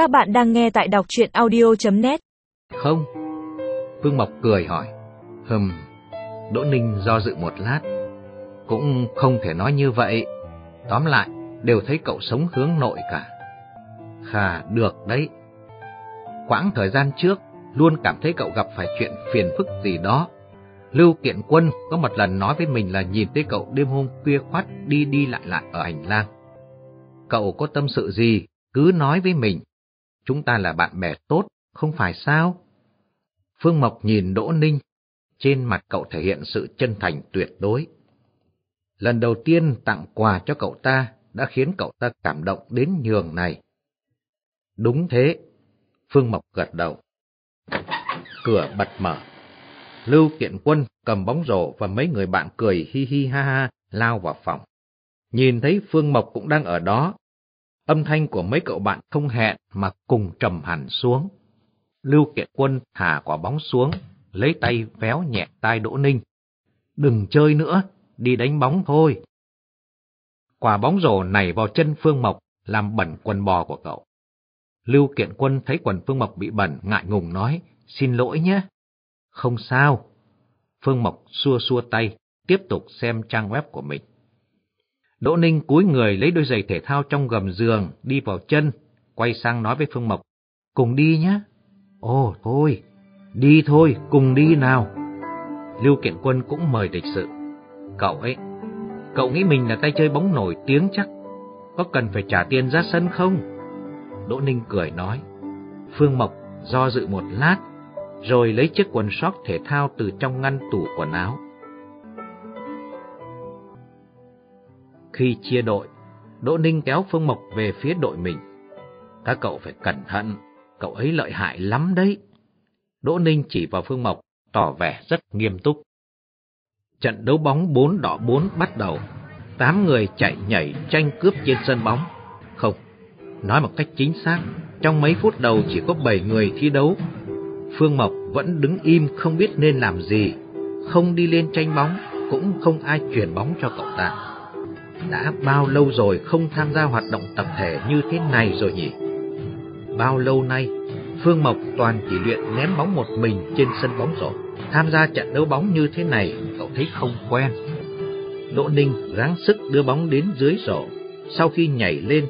Các bạn đang nghe tại đọc chuyện audio.net Không. Phương Mộc cười hỏi. Hừm. Đỗ Ninh do dự một lát. Cũng không thể nói như vậy. Tóm lại, đều thấy cậu sống hướng nội cả. Khà, được đấy. Quãng thời gian trước, luôn cảm thấy cậu gặp phải chuyện phiền phức gì đó. Lưu Kiện Quân có một lần nói với mình là nhìn thấy cậu đêm hôm khuya khoát đi đi lại lại ở hành lang. Cậu có tâm sự gì, cứ nói với mình. Chúng ta là bạn bè tốt, không phải sao? Phương Mộc nhìn Đỗ Ninh, trên mặt cậu thể hiện sự chân thành tuyệt đối. Lần đầu tiên tặng quà cho cậu ta đã khiến cậu ta cảm động đến nhường này. Đúng thế, Phương Mộc gật đầu. Cửa bật mở. Lưu Kiện Quân cầm bóng rổ và mấy người bạn cười hi hi ha ha lao vào phòng. Nhìn thấy Phương Mộc cũng đang ở đó, âm thanh của mấy cậu bạn không hẹn mà cùng trầm hẳn xuống. Lưu Kiện Quân thả quả bóng xuống, lấy tay véo nhẹ tai Đỗ Ninh. Đừng chơi nữa, đi đánh bóng thôi. Quả bóng rổ nảy vào chân Phương Mộc, làm bẩn quần bò của cậu. Lưu Kiện Quân thấy quần Phương Mộc bị bẩn, ngại ngùng nói, xin lỗi nhé. Không sao. Phương Mộc xua xua tay, tiếp tục xem trang web của mình. Đỗ Ninh cúi người lấy đôi giày thể thao trong gầm giường, đi vào chân, quay sang nói với Phương Mộc, cùng đi nhé. Ồ, thôi, đi thôi, cùng đi nào. Lưu Kiện Quân cũng mời lịch sự. Cậu ấy, cậu nghĩ mình là tay chơi bóng nổi tiếng chắc, có cần phải trả tiền ra sân không? Đỗ Ninh cười nói. Phương Mộc do dự một lát, rồi lấy chiếc quần sóc thể thao từ trong ngăn tủ quần áo. Khi chia đội, Đỗ Ninh kéo Phương Mộc về phía đội mình. Các cậu phải cẩn thận, cậu ấy lợi hại lắm đấy. Đỗ Ninh chỉ vào Phương Mộc, tỏ vẻ rất nghiêm túc. Trận đấu bóng 4 đỏ 4 bắt đầu. Tám người chạy nhảy tranh cướp trên sân bóng. Không, nói một cách chính xác, trong mấy phút đầu chỉ có 7 người thi đấu. Phương Mộc vẫn đứng im không biết nên làm gì, không đi lên tranh bóng, cũng không ai chuyển bóng cho cậu ta. Đã bao lâu rồi không tham gia hoạt động tập thể như thế này rồi nhỉ? Bao lâu nay, Phương Mộc toàn chỉ luyện ném bóng một mình trên sân bóng rổ. Tham gia trận đấu bóng như thế này, cậu thấy không quen. Đỗ Ninh gắng sức đưa bóng đến dưới rổ. Sau khi nhảy lên,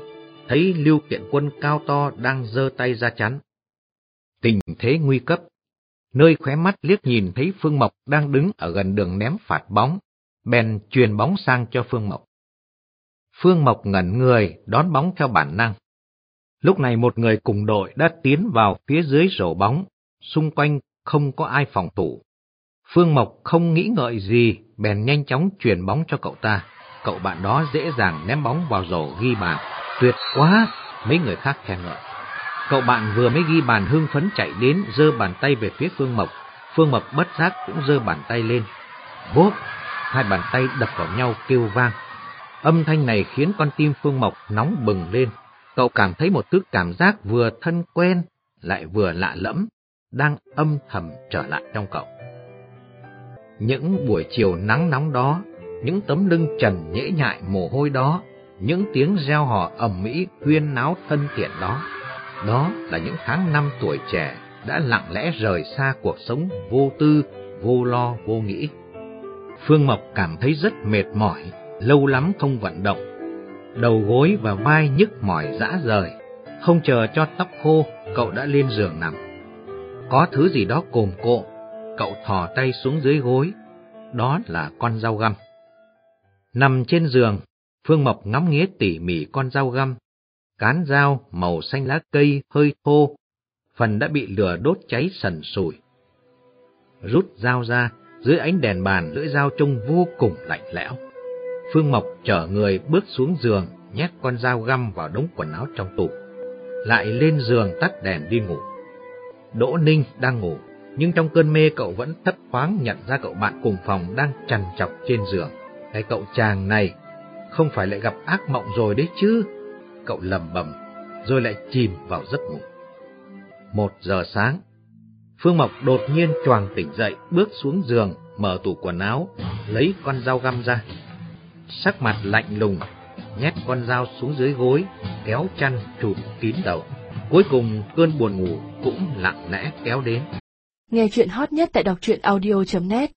thấy Lưu Kiện Quân cao to đang giơ tay ra chắn. Tình thế nguy cấp. Nơi khóe mắt liếc nhìn thấy Phương Mộc đang đứng ở gần đường ném phạt bóng, bèn truyền bóng sang cho Phương Mộc. Phương Mộc ngẩn người, đón bóng theo bản năng. Lúc này một người cùng đội đã tiến vào phía dưới rổ bóng, xung quanh không có ai phòng thủ. Phương Mộc không nghĩ ngợi gì, bèn nhanh chóng chuyển bóng cho cậu ta. Cậu bạn đó dễ dàng ném bóng vào rổ ghi bàn. Tuyệt quá! Mấy người khác khen ngợi. Cậu bạn vừa mới ghi bàn hưng phấn chạy đến, giơ bàn tay về phía Phương Mộc. Phương Mộc bất giác cũng giơ bàn tay lên. Bốp! Hai bàn tay đập vào nhau kêu vang. Âm thanh này khiến con tim Phương Mộc nóng bừng lên. Cậu cảm thấy một thứ cảm giác vừa thân quen, lại vừa lạ lẫm, đang âm thầm trở lại trong cậu. Những buổi chiều nắng nóng đó, những tấm lưng trần nhễ nhại mồ hôi đó, những tiếng reo hò ầm mỹ huyên náo thân thiện đó, đó là những tháng năm tuổi trẻ đã lặng lẽ rời xa cuộc sống vô tư, vô lo, vô nghĩ. Phương Mộc cảm thấy rất mệt mỏi, lâu lắm không vận động. Đầu gối và vai nhức mỏi dã rời, không chờ cho tóc khô, cậu đã lên giường nằm. Có thứ gì đó cồm cộ, cậu thò tay xuống dưới gối, đó là con dao găm. Nằm trên giường, Phương Mộc ngắm nghía tỉ mỉ con dao găm. Cán dao màu xanh lá cây hơi thô, phần đã bị lửa đốt cháy sần sùi. Rút dao ra, dưới ánh đèn bàn lưỡi dao trông vô cùng lạnh lẽo. Phương Mộc chở người bước xuống giường, nhét con dao găm vào đống quần áo trong tủ. Lại lên giường tắt đèn đi ngủ. Đỗ Ninh đang ngủ, nhưng trong cơn mê cậu vẫn thấp thoáng nhận ra cậu bạn cùng phòng đang trằn trọc trên giường. Cái cậu chàng này không phải lại gặp ác mộng rồi đấy chứ. Cậu lầm bầm, rồi lại chìm vào giấc ngủ. Một giờ sáng, Phương Mộc đột nhiên choàng tỉnh dậy, bước xuống giường, mở tủ quần áo, lấy con dao găm ra. Sắc mặt lạnh lùng, nhét con dao xuống dưới gối, kéo chăn trụt kín đầu. Cuối cùng cơn buồn ngủ cũng lặng lẽ kéo đến. Nghe chuyện hot nhất tại đọc truyện audio.net